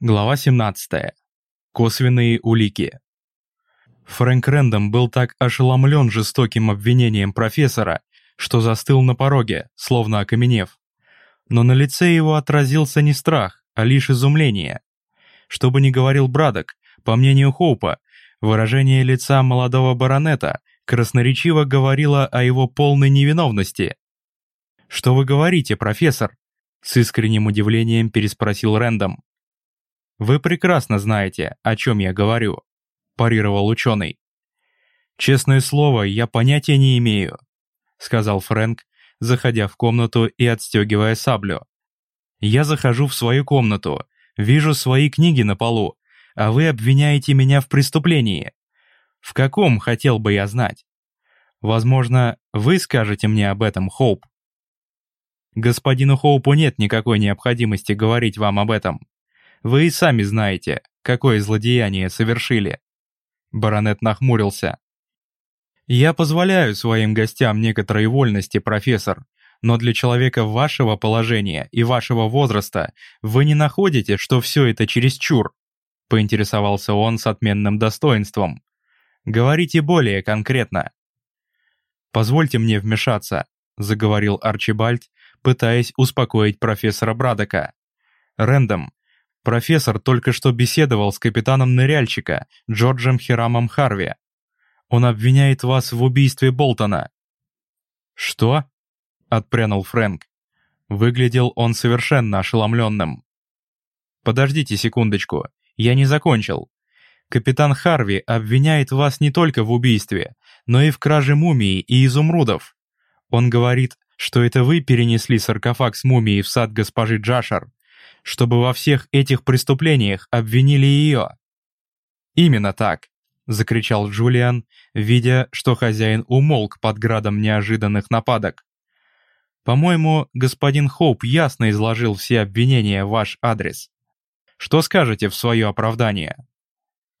Глава 17. Косвенные улики. Фрэнк Рэндом был так ошеломлен жестоким обвинением профессора, что застыл на пороге, словно окаменев. Но на лице его отразился не страх, а лишь изумление. Что бы ни говорил Брадок, по мнению Хоупа, выражение лица молодого баронета красноречиво говорило о его полной невиновности. «Что вы говорите, профессор?» С искренним удивлением переспросил Рэндом. «Вы прекрасно знаете, о чем я говорю», – парировал ученый. «Честное слово, я понятия не имею», – сказал Фрэнк, заходя в комнату и отстегивая саблю. «Я захожу в свою комнату, вижу свои книги на полу, а вы обвиняете меня в преступлении. В каком, хотел бы я знать? Возможно, вы скажете мне об этом, Хоуп?» «Господину Хоупу нет никакой необходимости говорить вам об этом. Вы и сами знаете, какое злодеяние совершили». Баронет нахмурился. «Я позволяю своим гостям некоторые вольности, профессор, но для человека вашего положения и вашего возраста вы не находите, что все это чересчур?» Поинтересовался он с отменным достоинством. «Говорите более конкретно». «Позвольте мне вмешаться», — заговорил Арчибальд, пытаясь успокоить профессора Брадока. «Рэндом, Профессор только что беседовал с капитаном ныряльщика Джорджем Хирамом Харви. Он обвиняет вас в убийстве Болтона». «Что?» — отпрянул Фрэнк. Выглядел он совершенно ошеломленным. «Подождите секундочку, я не закончил. Капитан Харви обвиняет вас не только в убийстве, но и в краже мумии и изумрудов. Он говорит, что это вы перенесли саркофаг с мумией в сад госпожи Джашар чтобы во всех этих преступлениях обвинили ее. «Именно так», — закричал Джулиан, видя, что хозяин умолк под градом неожиданных нападок. «По-моему, господин Хоуп ясно изложил все обвинения в ваш адрес. Что скажете в свое оправдание?»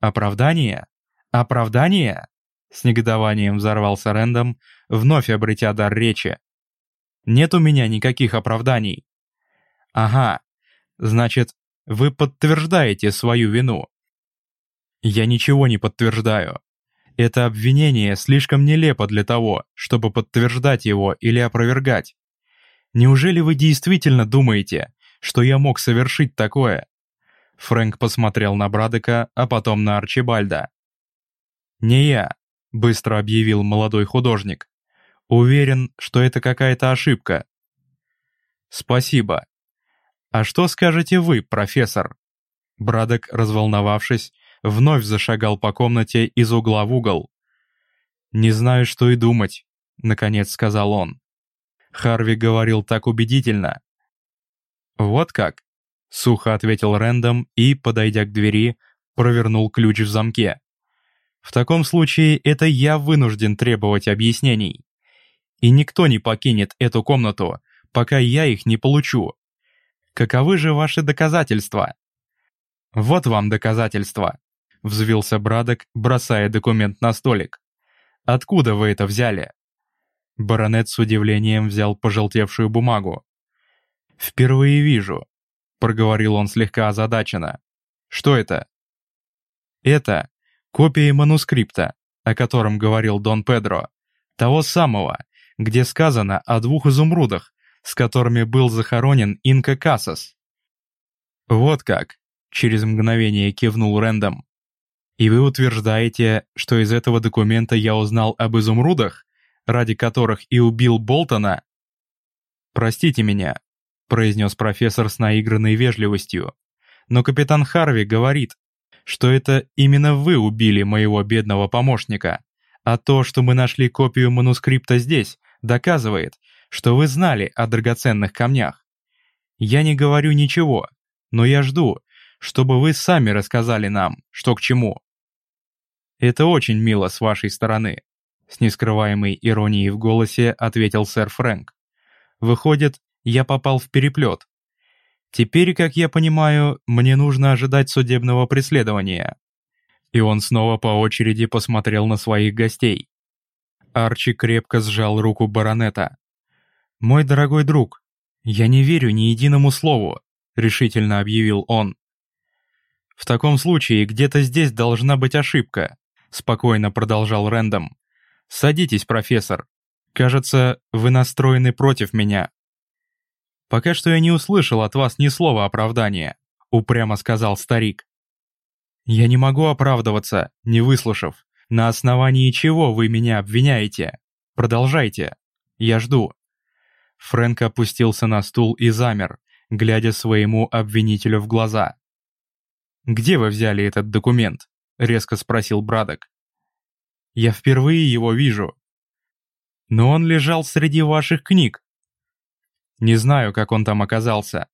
«Оправдание? Оправдание?» С негодованием взорвался Рэндом, вновь обретя дар речи. «Нет у меня никаких оправданий». «Ага, Значит, вы подтверждаете свою вину. Я ничего не подтверждаю. Это обвинение слишком нелепо для того, чтобы подтверждать его или опровергать. Неужели вы действительно думаете, что я мог совершить такое? Фрэнк посмотрел на Брадека, а потом на Арчибальда. «Не я», — быстро объявил молодой художник. «Уверен, что это какая-то ошибка». «Спасибо», «А что скажете вы, профессор?» Брадок, разволновавшись, вновь зашагал по комнате из угла в угол. «Не знаю, что и думать», — наконец сказал он. Харви говорил так убедительно. «Вот как?» — сухо ответил Рэндом и, подойдя к двери, провернул ключ в замке. «В таком случае это я вынужден требовать объяснений. И никто не покинет эту комнату, пока я их не получу. Каковы же ваши доказательства?» «Вот вам доказательства», — взвился Брадок, бросая документ на столик. «Откуда вы это взяли?» Баронет с удивлением взял пожелтевшую бумагу. «Впервые вижу», — проговорил он слегка озадаченно. «Что это?» «Это копия манускрипта, о котором говорил Дон Педро, того самого, где сказано о двух изумрудах, с которыми был захоронен Инка Касас. «Вот как», — через мгновение кивнул Рэндом. «И вы утверждаете, что из этого документа я узнал об изумрудах, ради которых и убил Болтона?» «Простите меня», — произнес профессор с наигранной вежливостью, «но капитан Харви говорит, что это именно вы убили моего бедного помощника, а то, что мы нашли копию манускрипта здесь, доказывает, что вы знали о драгоценных камнях. Я не говорю ничего, но я жду, чтобы вы сами рассказали нам, что к чему. Это очень мило с вашей стороны, с нескрываемой иронией в голосе ответил сэр Фрэнк. Выходит, я попал в переплет. Теперь, как я понимаю, мне нужно ожидать судебного преследования. И он снова по очереди посмотрел на своих гостей. Арчи крепко сжал руку баронета. «Мой дорогой друг, я не верю ни единому слову», — решительно объявил он. В таком случае где-то здесь должна быть ошибка, спокойно продолжал Рэндом. Садитесь, профессор. Кажется, вы настроены против меня. Пока что я не услышал от вас ни слова оправдания, упрямо сказал старик. Я не могу оправдываться, не выслушав. На основании чего вы меня обвиняете? Продолжайте. Я жду. Фрэнк опустился на стул и замер, глядя своему обвинителю в глаза. «Где вы взяли этот документ?» — резко спросил Брадок. «Я впервые его вижу». «Но он лежал среди ваших книг». «Не знаю, как он там оказался.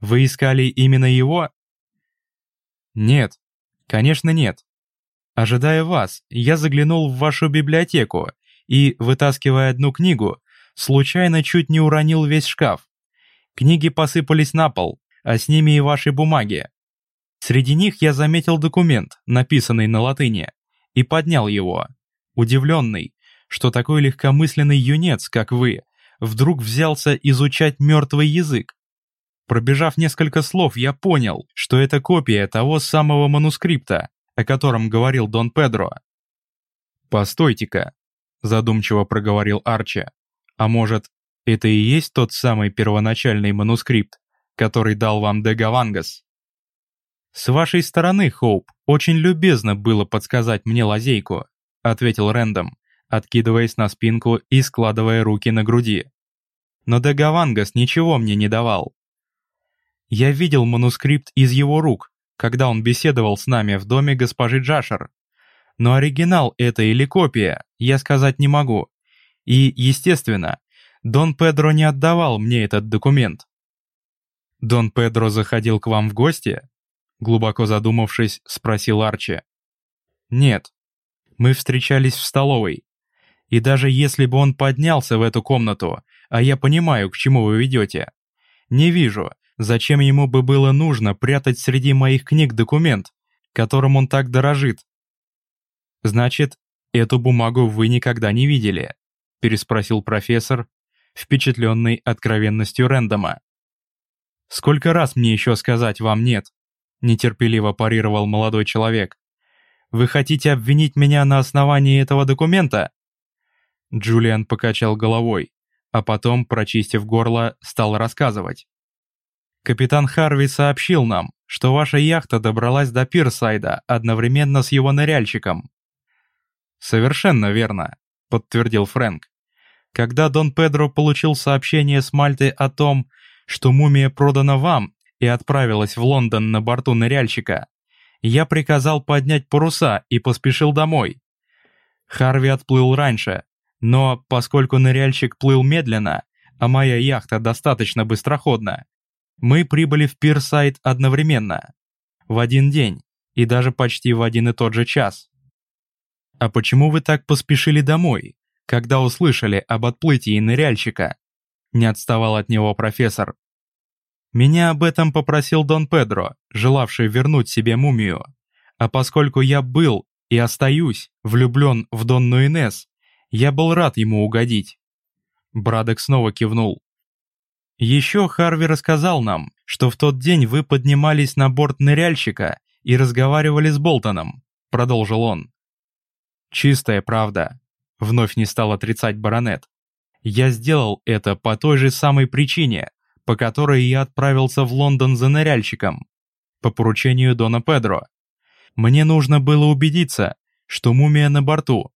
Вы искали именно его?» «Нет, конечно нет. Ожидая вас, я заглянул в вашу библиотеку и, вытаскивая одну книгу, случайно чуть не уронил весь шкаф. Книги посыпались на пол, а с ними и ваши бумаги. Среди них я заметил документ, написанный на латыни, и поднял его, удивленный, что такой легкомысленный юнец, как вы, вдруг взялся изучать мертвый язык. Пробежав несколько слов, я понял, что это копия того самого манускрипта, о котором говорил Дон Педро. «Постойте-ка», — задумчиво проговорил Арчи. «А может, это и есть тот самый первоначальный манускрипт, который дал вам Дегавангас?» «С вашей стороны, Хоуп, очень любезно было подсказать мне лазейку», — ответил Рэндом, откидываясь на спинку и складывая руки на груди. «Но Дегавангас ничего мне не давал. Я видел манускрипт из его рук, когда он беседовал с нами в доме госпожи Джашер. Но оригинал это или копия, я сказать не могу. И, естественно, Дон Педро не отдавал мне этот документ. «Дон Педро заходил к вам в гости?» Глубоко задумавшись, спросил Арчи. «Нет. Мы встречались в столовой. И даже если бы он поднялся в эту комнату, а я понимаю, к чему вы ведете, не вижу, зачем ему бы было нужно прятать среди моих книг документ, которым он так дорожит. Значит, эту бумагу вы никогда не видели?» Переспросил профессор, впечатленный откровенностью Рэндома. «Сколько раз мне еще сказать вам нет?» нетерпеливо парировал молодой человек. «Вы хотите обвинить меня на основании этого документа?» Джулиан покачал головой, а потом, прочистив горло, стал рассказывать. «Капитан Харви сообщил нам, что ваша яхта добралась до Пирсайда одновременно с его ныряльщиком». «Совершенно верно», — подтвердил Фрэнк. Когда Дон Педро получил сообщение с Мальты о том, что мумия продана вам и отправилась в Лондон на борту ныряльщика, я приказал поднять паруса и поспешил домой. Харви отплыл раньше, но поскольку ныряльщик плыл медленно, а моя яхта достаточно быстроходна, мы прибыли в Пирсайд одновременно, в один день и даже почти в один и тот же час. «А почему вы так поспешили домой?» Когда услышали об отплытии ныряльщика. Не отставал от него профессор. Меня об этом попросил Дон Педро, желавший вернуть себе мумию. А поскольку я был и остаюсь влюблен в Донну Инес, я был рад ему угодить. Брадок снова кивнул. Еще Харви рассказал нам, что в тот день вы поднимались на борт ныряльщика и разговаривали с Болтоном, продолжил он. Чистая правда. Вновь не стал отрицать баронет. Я сделал это по той же самой причине, по которой я отправился в Лондон за ныряльщиком. По поручению Дона Педро. Мне нужно было убедиться, что мумия на борту.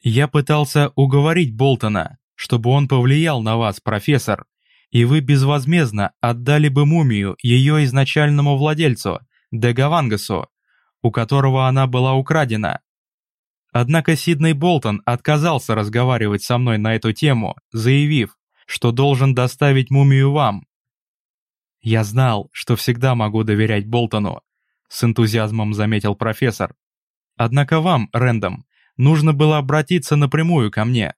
Я пытался уговорить Болтона, чтобы он повлиял на вас, профессор, и вы безвозмездно отдали бы мумию ее изначальному владельцу, Дегавангасу, у которого она была украдена. Однако Сидней Болтон отказался разговаривать со мной на эту тему, заявив, что должен доставить мумию вам. Я знал, что всегда могу доверять Болтону, с энтузиазмом заметил профессор. Однако вам, Рэндом, нужно было обратиться напрямую ко мне.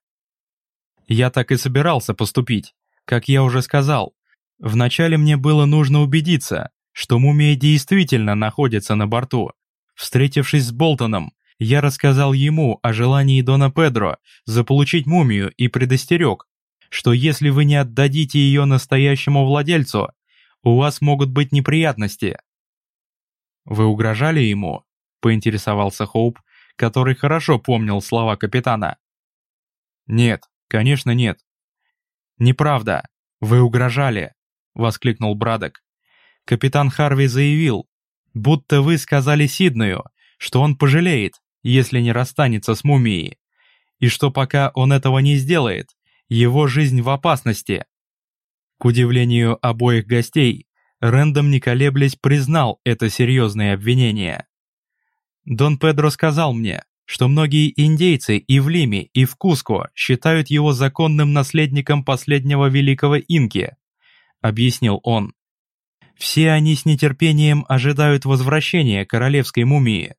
Я так и собирался поступить, как я уже сказал. Вначале мне было нужно убедиться, что мумия действительно находится на борту. Встретившись с Болтоном, я рассказал ему о желании Дона Педро заполучить мумию и предостерег, что если вы не отдадите ее настоящему владельцу, у вас могут быть неприятности. Вы угрожали ему?» — поинтересовался Хоуп, который хорошо помнил слова капитана. «Нет, конечно нет». «Неправда. Вы угрожали», — воскликнул Брадок. «Капитан Харви заявил, будто вы сказали Сиднею, что он пожалеет, если не расстанется с мумией, и что пока он этого не сделает, его жизнь в опасности». К удивлению обоих гостей, Рэндом не колеблясь признал это серьезное обвинение. Дон Педро сказал мне, что многие индейцы и в Лиме, и в Куско считают его законным наследником последнего великого инки, объяснил он. Все они с нетерпением ожидают возвращения королевской мумии.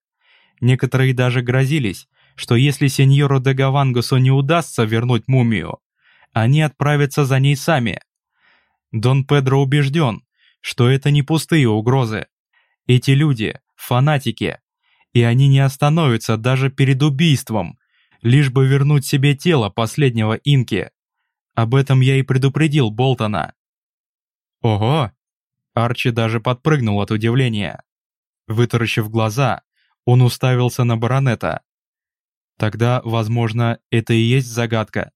Некоторые даже грозились, что если сеньору де Гавангусу не удастся вернуть мумию, они отправятся за ней сами. Дон Педро убежден, что это не пустые угрозы. Эти люди — фанатики, и они не остановятся даже перед убийством, лишь бы вернуть себе тело последнего инки. Об этом я и предупредил Болтона. Ого! Арчи даже подпрыгнул от удивления. Вытаращив глаза, он уставился на баронета. Тогда, возможно, это и есть загадка.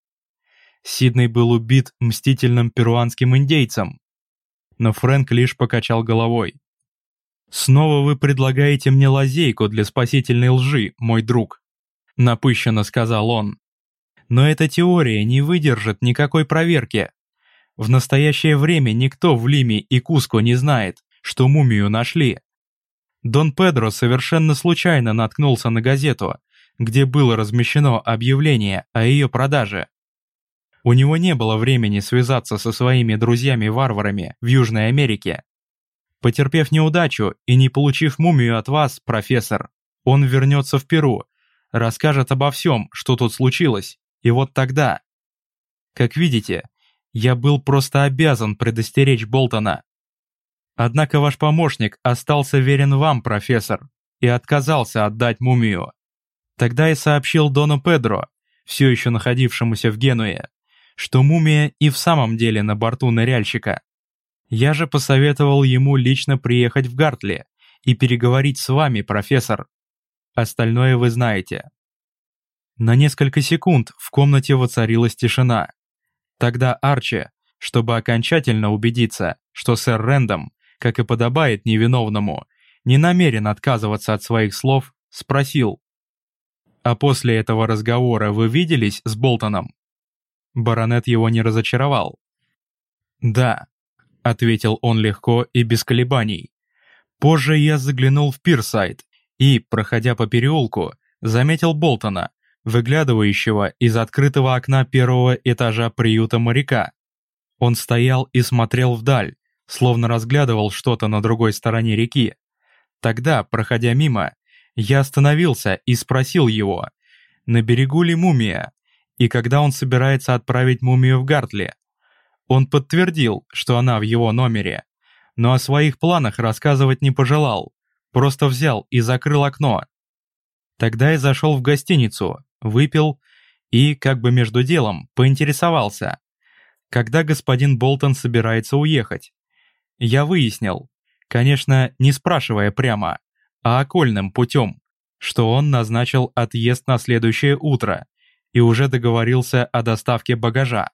Сидней был убит мстительным перуанским индейцем. Но Фрэнк лишь покачал головой. «Снова вы предлагаете мне лазейку для спасительной лжи, мой друг», — напыщенно сказал он. «Но эта теория не выдержит никакой проверки. В настоящее время никто в Лиме и Куско не знает, что мумию нашли. Дон Педро совершенно случайно наткнулся на газету, где было размещено объявление о ее продаже. У него не было времени связаться со своими друзьями-варварами в Южной Америке Потерпев неудачу и не получив мумию от вас, профессор, он вернется в Перу, расскажет обо всем, что тут случилось, и вот тогда... Как видите, я был просто обязан предостеречь Болтона. Однако ваш помощник остался верен вам, профессор, и отказался отдать мумию. Тогда я сообщил Дону Педро, все еще находившемуся в Генуе, что мумия и в самом деле на борту ныряльщика. Я же посоветовал ему лично приехать в Гартли и переговорить с вами, профессор. Остальное вы знаете. На несколько секунд в комнате воцарилась тишина. Тогда Арчи, чтобы окончательно убедиться, что сэр Рэндом, как и подобает невиновному, не намерен отказываться от своих слов, спросил. «А после этого разговора вы виделись с Болтоном?» Баронет его не разочаровал. «Да, — ответил он легко и без колебаний. Позже я заглянул в пирсайд и, проходя по переулку, заметил Болтона, выглядывающего из открытого окна первого этажа приюта моряка. Он стоял и смотрел вдаль, словно разглядывал что-то на другой стороне реки. Тогда, проходя мимо, я остановился и спросил его, на берегу ли мумия, и когда он собирается отправить мумию в Гартли. Он подтвердил, что она в его номере, но о своих планах рассказывать не пожелал, просто взял и закрыл окно. Тогда я зашел в гостиницу, выпил и, как бы между делом, поинтересовался, когда господин Болтон собирается уехать. Я выяснил, конечно, не спрашивая прямо, а окольным путем, что он назначил отъезд на следующее утро и уже договорился о доставке багажа.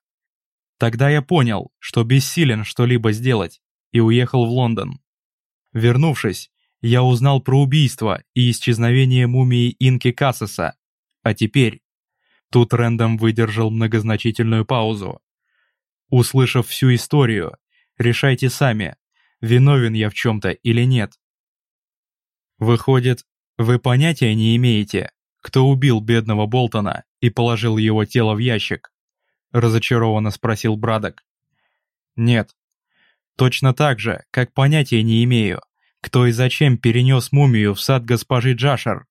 Тогда я понял, что бессилен что-либо сделать, и уехал в Лондон. Вернувшись, я узнал про убийство и исчезновение мумии Инки Кассаса. А теперь... Тут Рэндом выдержал многозначительную паузу. Услышав всю историю, решайте сами, виновен я в чем-то или нет. Выходит, вы понятия не имеете, кто убил бедного Болтона и положил его тело в ящик? — разочарованно спросил Брадок. «Нет. Точно так же, как понятия не имею, кто и зачем перенес мумию в сад госпожи Джашер».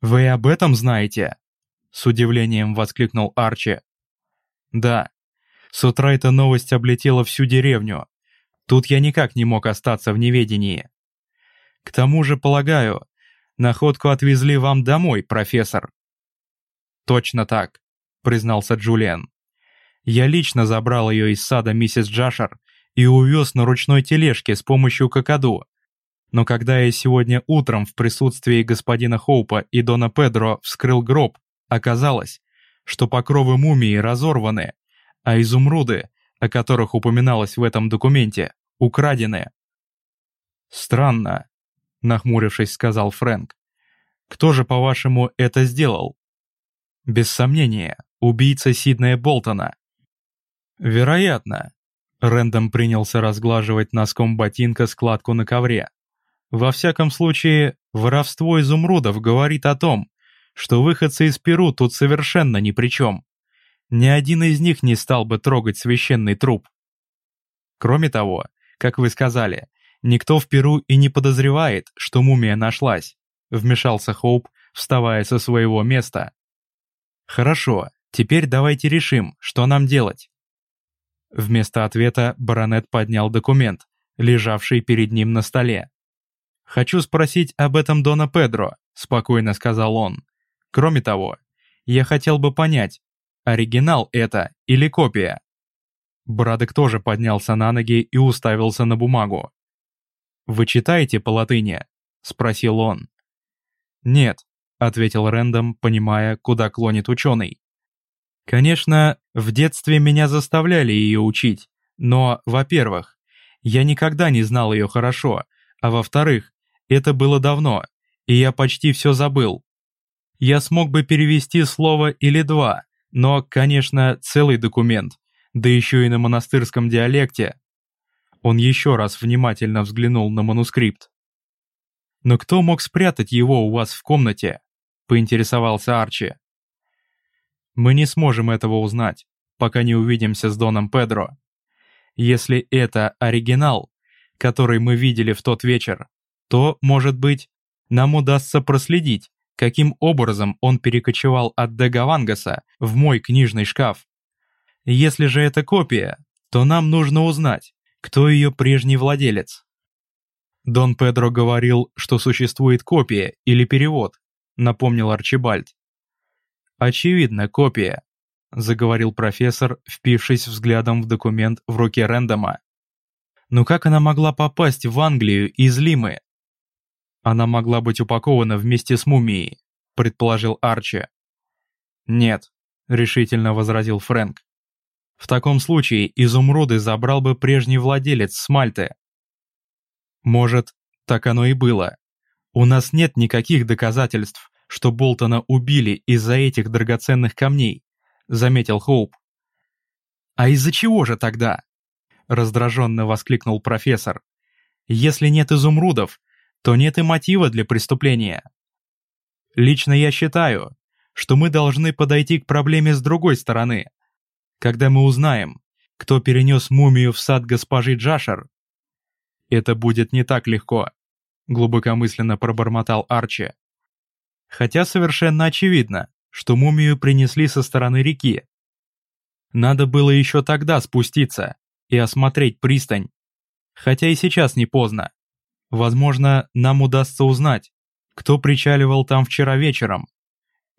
«Вы об этом знаете?» — с удивлением воскликнул Арчи. «Да. С утра эта новость облетела всю деревню. Тут я никак не мог остаться в неведении. К тому же, полагаю, находку отвезли вам домой, профессор». «Точно так признался Джулиан. «Я лично забрал ее из сада миссис Джашер и увез на ручной тележке с помощью какаду. Но когда я сегодня утром в присутствии господина Хоупа и Дона Педро вскрыл гроб, оказалось, что покровы мумии разорваны, а изумруды, о которых упоминалось в этом документе, украдены. «Странно», — нахмурившись, сказал Фрэнк. «Кто же, по-вашему, это сделал?» «Без сомнения, убийца Сиднея Болтона». «Вероятно». Рэндом принялся разглаживать носком ботинка складку на ковре. Во всяком случае, воровство изумрудов говорит о том, что выходцы из Перу тут совершенно ни при чем. Ни один из них не стал бы трогать священный труп. Кроме того, как вы сказали, никто в Перу и не подозревает, что мумия нашлась, вмешался Хоуп, вставая со своего места. Хорошо, теперь давайте решим, что нам делать. Вместо ответа баронет поднял документ, лежавший перед ним на столе. «Хочу спросить об этом Дона Педро», — спокойно сказал он. «Кроме того, я хотел бы понять, оригинал это или копия?» Брадок тоже поднялся на ноги и уставился на бумагу. «Вы читаете по латыни?» — спросил он. «Нет», — ответил Рэндом, понимая, куда клонит ученый. «Конечно, в детстве меня заставляли ее учить, но, во-первых, я никогда не знал ее хорошо, а во-вторых, это было давно, и я почти все забыл. Я смог бы перевести слово или два, но, конечно, целый документ, да еще и на монастырском диалекте. Он еще раз внимательно взглянул на манускрипт. «Но кто мог спрятать его у вас в комнате?» — поинтересовался Арчи. «Мы не сможем этого узнать, пока не увидимся с Доном Педро. Если это оригинал, который мы видели в тот вечер, то, может быть, нам удастся проследить, каким образом он перекочевал от Дегавангаса в мой книжный шкаф. Если же это копия, то нам нужно узнать, кто ее прежний владелец. Дон Педро говорил, что существует копия или перевод, напомнил Арчибальд. Очевидно, копия, заговорил профессор, впившись взглядом в документ в руке Рэндома. Но как она могла попасть в Англию из Лимы? Она могла быть упакована вместе с мумией, предположил Арчи. Нет, решительно возразил Фрэнк. В таком случае изумруды забрал бы прежний владелец Смальты. Может, так оно и было. У нас нет никаких доказательств, что Болтона убили из-за этих драгоценных камней, заметил Хоуп. А из-за чего же тогда? Раздраженно воскликнул профессор. Если нет изумрудов, то нет и мотива для преступления. Лично я считаю, что мы должны подойти к проблеме с другой стороны. Когда мы узнаем, кто перенес мумию в сад госпожи Джашер, это будет не так легко, глубокомысленно пробормотал Арчи. Хотя совершенно очевидно, что мумию принесли со стороны реки. Надо было еще тогда спуститься и осмотреть пристань. Хотя и сейчас не поздно. Возможно, нам удастся узнать, кто причаливал там вчера вечером.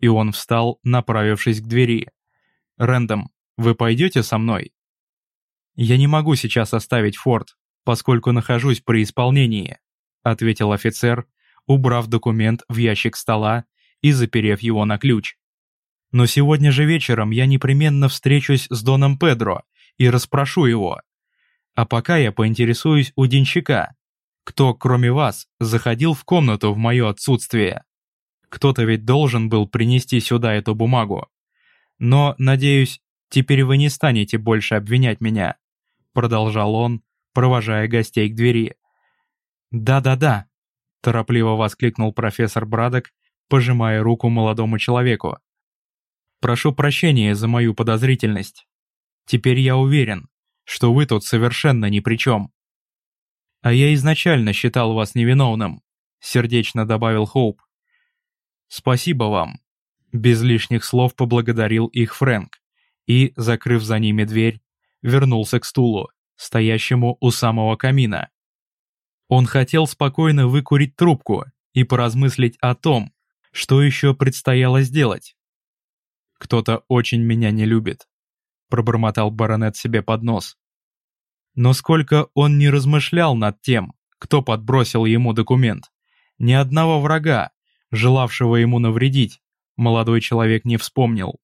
И он встал, направившись к двери. «Рэндом, вы пойдете со мной?» «Я не могу сейчас оставить форт, поскольку нахожусь при исполнении», ответил офицер, убрав документ в ящик стола и заперев его на ключ. «Но сегодня же вечером я непременно встречусь с Доном Педро и расспрошу его. А пока я поинтересуюсь у денщика, кто, кроме вас, заходил в комнату в мое отсутствие? Кто-то ведь должен был принести сюда эту бумагу. Но, надеюсь, теперь вы не станете больше обвинять меня», продолжал он, провожая гостей к двери. «Да-да-да», торопливо воскликнул профессор Брадок, пожимая руку молодому человеку. «Прошу прощения за мою подозрительность. Теперь я уверен, что вы тут совершенно ни при чем. «А я изначально считал вас невиновным», — сердечно добавил Хоуп. «Спасибо вам», — без лишних слов поблагодарил их Фрэнк и, закрыв за ними дверь, вернулся к стулу, стоящему у самого камина. Он хотел спокойно выкурить трубку и поразмыслить о том, что еще предстояло сделать. «Кто-то очень меня не любит», — пробормотал баронет себе под нос. Но сколько он не размышлял над тем, кто подбросил ему документ. Ни одного врага, желавшего ему навредить, молодой человек не вспомнил.